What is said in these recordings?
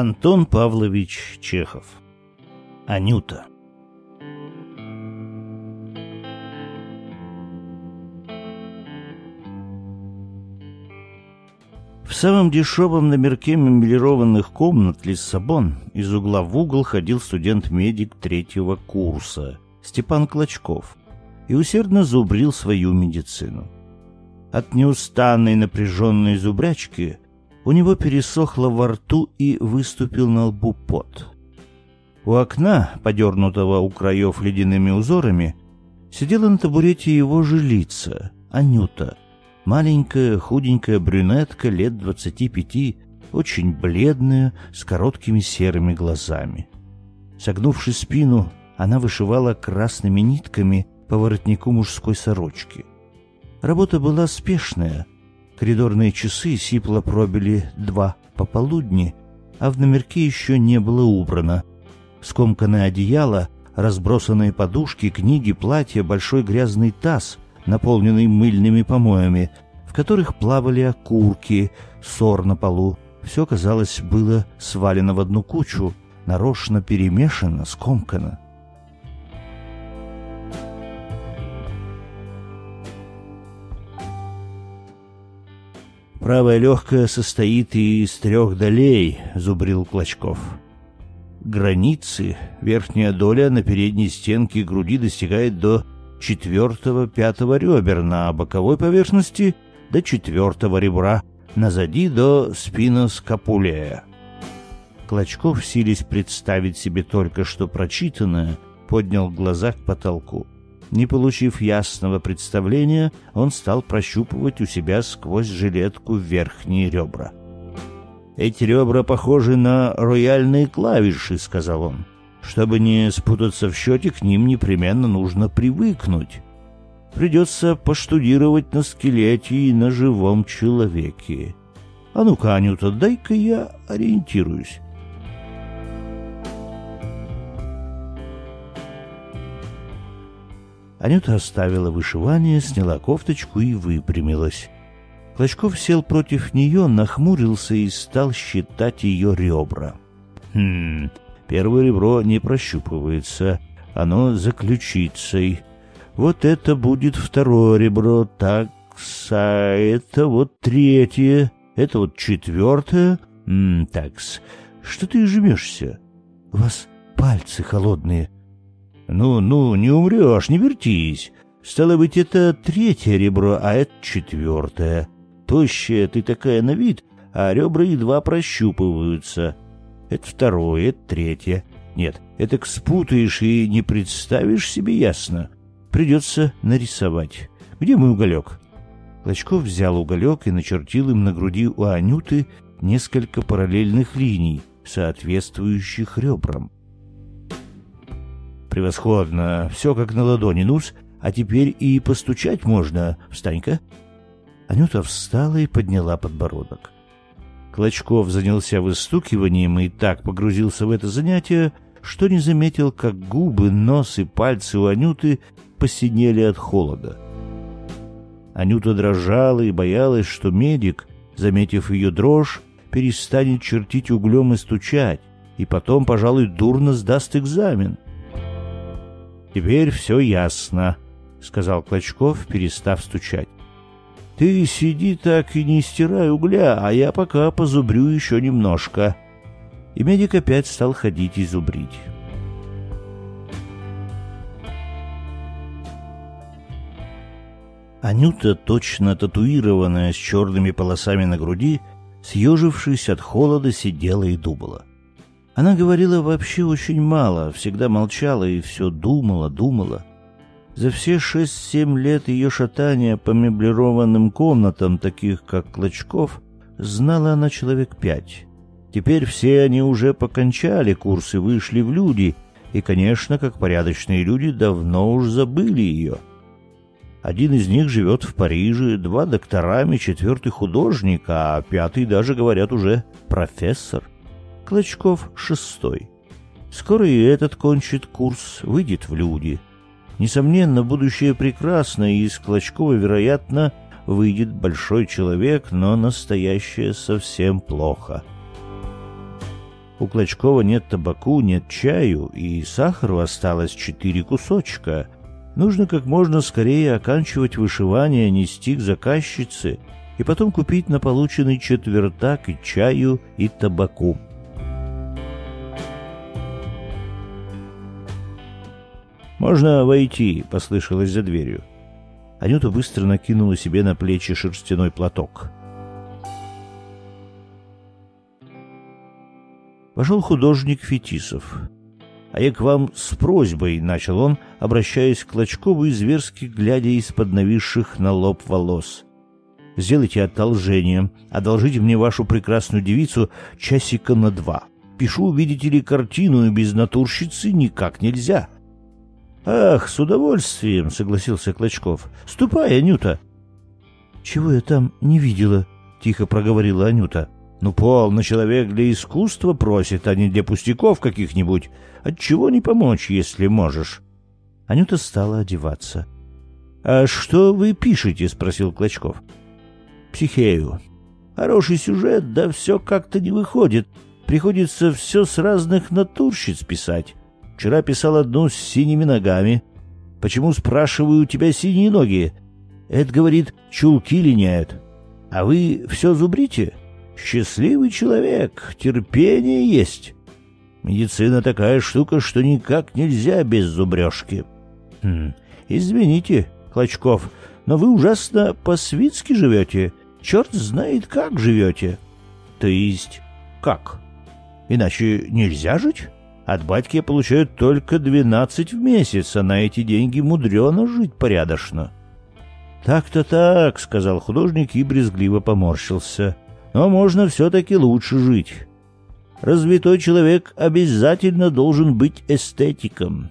Антон Павлович Чехов. Анюта. В самом дешевом номерке меблированных комнат Лиссабон из угла в угол ходил студент-медик третьего курса Степан Клочков и усердно зубрил свою медицину. От неустанной напряженной зубрячки у него пересохло во рту и выступил на лбу пот. У окна, подернутого у краев ледяными узорами, сидела на табурете его жилица, Анюта — Маленькая, худенькая брюнетка лет двадцати пяти, очень бледная, с короткими серыми глазами. Согнувши спину, она вышивала красными нитками по воротнику мужской сорочки. Работа была спешная. Коридорные часы сипло пробили два пополудни, а в номерке еще не было убрано. Скомканное одеяло, разбросанные подушки, книги, платья, большой грязный таз — наполненный мыльными помоями, в которых плавали окурки, сор на полу. Все, казалось, было свалено в одну кучу, нарочно перемешано, скомкано. «Правая легкая состоит из трех долей», — зубрил Клочков. «Границы, верхняя доля на передней стенке груди достигает до четвертого-пятого ребер на боковой поверхности до четвертого ребра, назади до спиноскапулея. Клочков, сились представить себе только что прочитанное, поднял глаза к потолку. Не получив ясного представления, он стал прощупывать у себя сквозь жилетку верхние ребра. «Эти ребра похожи на рояльные клавиши», — сказал он. Чтобы не спутаться в счете, к ним непременно нужно привыкнуть. Придется поштудировать на скелете и на живом человеке. А ну-ка, Анюта, дай-ка я ориентируюсь. Анюта оставила вышивание, сняла кофточку и выпрямилась. Клочков сел против нее, нахмурился и стал считать ее ребра. «Хм, Первое ребро не прощупывается, оно за ключицей. Вот это будет второе ребро, так, а это вот третье, это вот четвертое. М такс, что ты жмешься? У вас пальцы холодные. Ну, ну, не умрешь, не вертись. Стало быть, это третье ребро, а это четвертое. Тощая ты такая на вид, а ребра едва прощупываются. Это второе, это третье. Нет, это спутаешь и не представишь себе ясно. Придется нарисовать. Где мой уголек? Клочков взял уголек и начертил им на груди у Анюты несколько параллельных линий, соответствующих ребрам. «Превосходно! Все как на ладони, нус, а теперь и постучать можно. Встань-ка!» Анюта встала и подняла подбородок. Клочков занялся выстукиванием и так погрузился в это занятие, что не заметил, как губы, нос и пальцы у Анюты посинели от холода. Анюта дрожала и боялась, что медик, заметив ее дрожь, перестанет чертить углем и стучать, и потом, пожалуй, дурно сдаст экзамен. «Теперь все ясно», — сказал Клочков, перестав стучать. Ты сиди так и не стирай угля, а я пока позубрю еще немножко. И медик опять стал ходить и зубрить. Анюта, точно татуированная с черными полосами на груди, съежившись от холода, сидела и думала. Она говорила вообще очень мало, всегда молчала и все думала, думала. За все шесть-семь лет ее шатания по меблированным комнатам, таких как Клочков, знала она человек пять. Теперь все они уже покончали курсы, вышли в люди, и, конечно, как порядочные люди, давно уж забыли ее. Один из них живет в Париже, два докторами, четвертый художник, а пятый даже, говорят, уже профессор. Клочков шестой. Скоро и этот кончит курс, выйдет в люди — Несомненно, будущее прекрасно, и из Клочкова, вероятно, выйдет большой человек, но настоящее совсем плохо. У Клочкова нет табаку, нет чаю, и сахару осталось четыре кусочка. Нужно как можно скорее оканчивать вышивание, нести к заказчице и потом купить на полученный четвертак и чаю, и табаку. «Можно войти», — послышалось за дверью. Анюта быстро накинула себе на плечи шерстяной платок. Вошел художник Фетисов. «А я к вам с просьбой», — начал он, обращаясь к Клочкову и зверски глядя из-под нависших на лоб волос. «Сделайте одолжение, одолжите мне вашу прекрасную девицу часика на два. Пишу, видите ли, картину, и без натурщицы никак нельзя». «Ах, с удовольствием», — согласился Клочков. «Ступай, Анюта». «Чего я там не видела?» — тихо проговорила Анюта. «Ну, полно человек для искусства просит, а не для пустяков каких-нибудь. Отчего не помочь, если можешь?» Анюта стала одеваться. «А что вы пишете?» — спросил Клочков. «Психею. Хороший сюжет, да все как-то не выходит. Приходится все с разных натурщиц писать. Вчера писал одну с синими ногами. Почему, спрашиваю, у тебя синие ноги? Это, говорит, чулки линяют. А вы все зубрите? Счастливый человек, терпение есть. Медицина такая штука, что никак нельзя без зубрежки. Хм, извините, Клочков, но вы ужасно по-свитски живете. Черт знает, как живете. То есть, как? Иначе нельзя жить? От батьки я получаю только двенадцать в месяц, а на эти деньги мудрено жить порядочно. «Так-то так», — сказал художник и брезгливо поморщился. «Но можно все-таки лучше жить. Развитой человек обязательно должен быть эстетиком.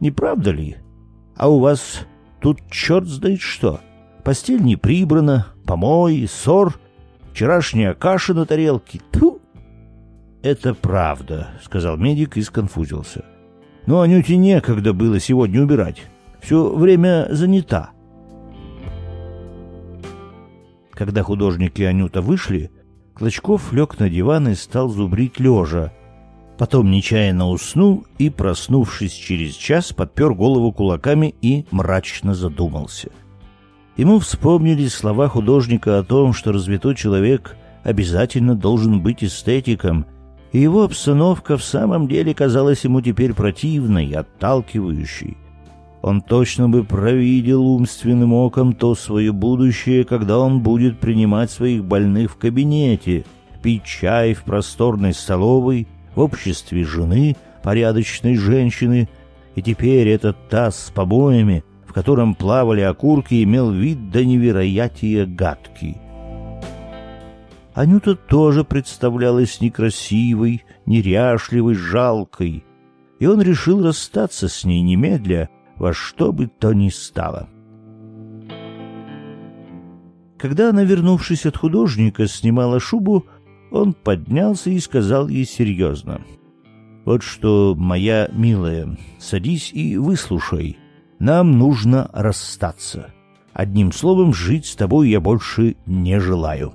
Не правда ли? А у вас тут черт знает что. Постель не прибрана, помой, ссор, вчерашняя каша на тарелке. Тьфу! «Это правда», — сказал медик и сконфузился. «Но Анюте некогда было сегодня убирать. Все время занята». Когда художник и Анюта вышли, Клочков лег на диван и стал зубрить лежа. Потом нечаянно уснул и, проснувшись через час, подпер голову кулаками и мрачно задумался. Ему вспомнились слова художника о том, что развитой человек обязательно должен быть эстетиком — и его обстановка в самом деле казалась ему теперь противной, отталкивающей. Он точно бы провидел умственным оком то свое будущее, когда он будет принимать своих больных в кабинете, пить чай в просторной столовой, в обществе жены, порядочной женщины, и теперь этот таз с побоями, в котором плавали окурки, имел вид до невероятия гадкий. Анюта тоже представлялась некрасивой, неряшливой, жалкой, и он решил расстаться с ней немедля, во что бы то ни стало. Когда она, вернувшись от художника, снимала шубу, он поднялся и сказал ей серьезно. «Вот что, моя милая, садись и выслушай. Нам нужно расстаться. Одним словом, жить с тобой я больше не желаю».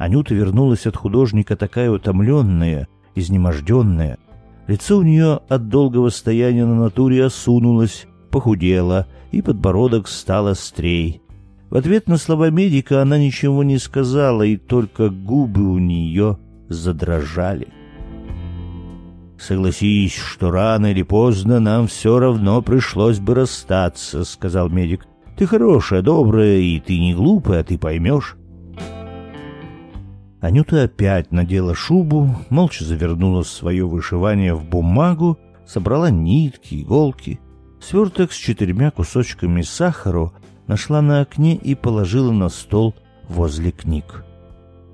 Анюта вернулась от художника такая утомленная, изнеможденная. Лицо у нее от долгого стояния на натуре осунулось, похудело, и подбородок стал острей. В ответ на слова медика она ничего не сказала, и только губы у нее задрожали. «Согласись, что рано или поздно нам все равно пришлось бы расстаться», — сказал медик. «Ты хорошая, добрая, и ты не глупая, ты поймешь. Анюта опять надела шубу, молча завернула свое вышивание в бумагу, собрала нитки, иголки. Сверток с четырьмя кусочками сахара нашла на окне и положила на стол возле книг.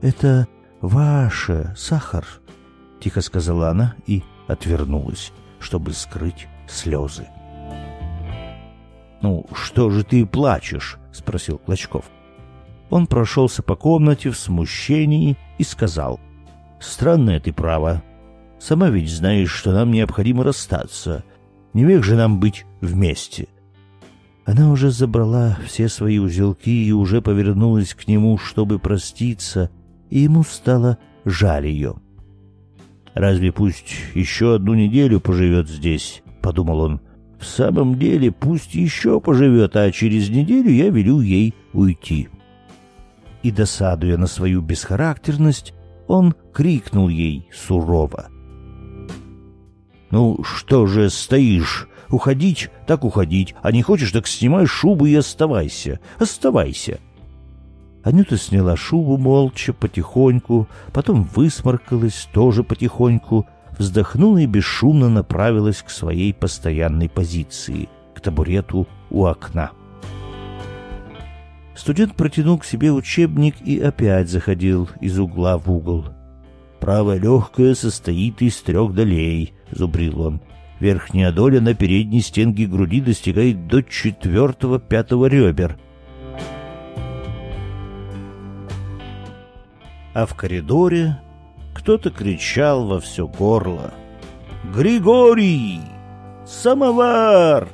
«Это ваше, сахар», — тихо сказала она и отвернулась, чтобы скрыть слезы. «Ну, что же ты плачешь?» — спросил Клочков. Он прошелся по комнате в смущении и сказал. «Странное ты право. Сама ведь знаешь, что нам необходимо расстаться. Не век же нам быть вместе». Она уже забрала все свои узелки и уже повернулась к нему, чтобы проститься, и ему стало жаль ее. Разве пусть еще одну неделю поживет здесь, — подумал он. В самом деле, пусть еще поживет, а через неделю я велю ей уйти. И, досадуя на свою бесхарактерность, он крикнул ей сурово. «Ну, что же стоишь? Уходить, так уходить, а не хочешь, так снимай шубу и оставайся. Оставайся!» Анюта сняла шубу молча, потихоньку, потом высморкалась тоже потихоньку, вздохнула и бесшумно направилась к своей постоянной позиции, к табурету у окна. Студент протянул к себе учебник и опять заходил из угла в угол. «Правая легкая состоит из трех долей», — зубрил он. «Верхняя доля на передней стенке груди достигает до четвертого-пятого ребер». А в коридоре кто-то кричал во все горло. «Григорий! Самовар!»